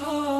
Oh.